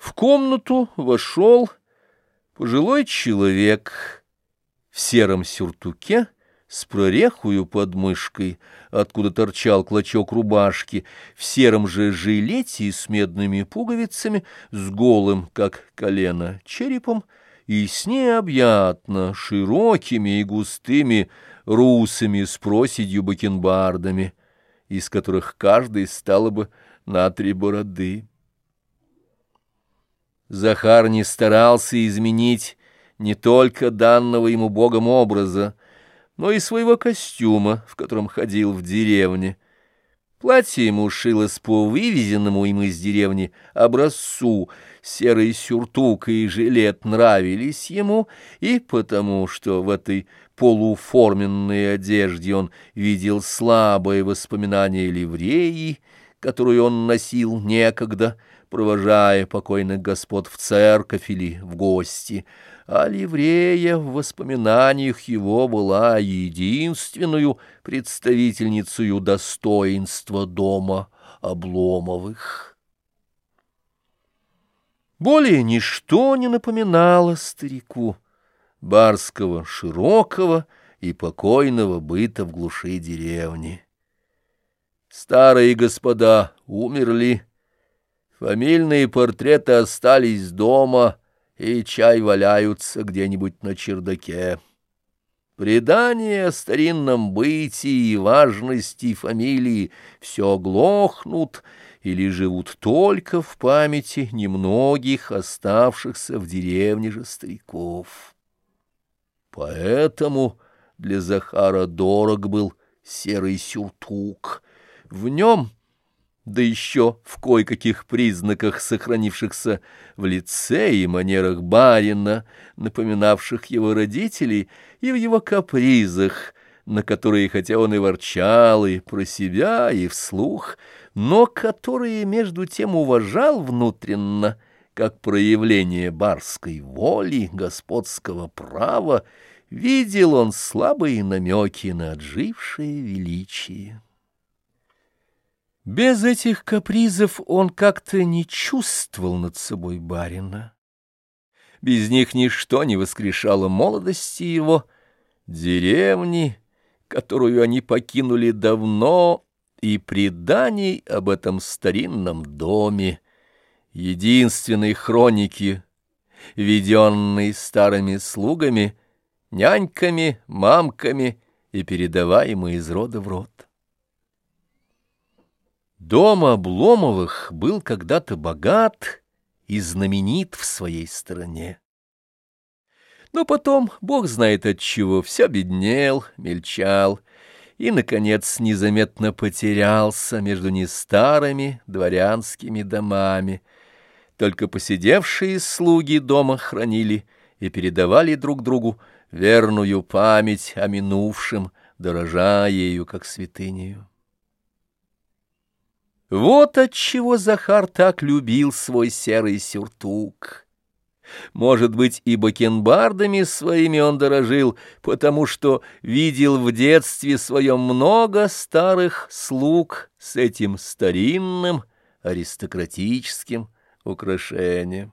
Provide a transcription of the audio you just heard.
В комнату вошел пожилой человек в сером сюртуке с прорехую под мышкой, откуда торчал клочок рубашки, в сером же жилете с медными пуговицами, с голым, как колено, черепом, и с необъятно широкими и густыми русами с проседью бакенбардами, из которых каждый стало бы на три бороды. Захар не старался изменить не только данного ему Богом образа, но и своего костюма, в котором ходил в деревне. Платье ему шилось по вывезенному им из деревни образцу, серый сюртук и жилет нравились ему, и потому, что в этой полуформенной одежде он видел слабое воспоминание ливреи, которую он носил некогда, провожая покойных господ в церковь или в гости, а ливрея в воспоминаниях его была единственную представительницей достоинства дома Обломовых. Более ничто не напоминало старику барского, широкого и покойного быта в глуши деревни. Старые господа умерли, Фамильные портреты остались дома, и чай валяются где-нибудь на чердаке. Предания о старинном бытии и важности фамилии все глохнут или живут только в памяти немногих оставшихся в деревне же стариков. Поэтому для Захара дорог был серый сюртук. В нем да еще в кое-каких признаках, сохранившихся в лице и манерах барина, напоминавших его родителей, и в его капризах, на которые, хотя он и ворчал и про себя, и вслух, но которые между тем уважал внутренно, как проявление барской воли, господского права, видел он слабые намеки на отжившее величие. Без этих капризов он как-то не чувствовал над собой барина. Без них ничто не воскрешало молодости его, деревни, которую они покинули давно, и преданий об этом старинном доме, единственной хроники, веденной старыми слугами, няньками, мамками и передаваемой из рода в род. Дом Обломовых был когда-то богат и знаменит в своей стороне. Но потом, бог знает от чего, все беднел, мельчал и, наконец, незаметно потерялся между нестарыми дворянскими домами. Только посидевшие слуги дома хранили и передавали друг другу верную память о минувшем, дорожа ею, как святынею. Вот отчего Захар так любил свой серый сюртук. Может быть, и бакенбардами своими он дорожил, потому что видел в детстве своем много старых слуг с этим старинным аристократическим украшением.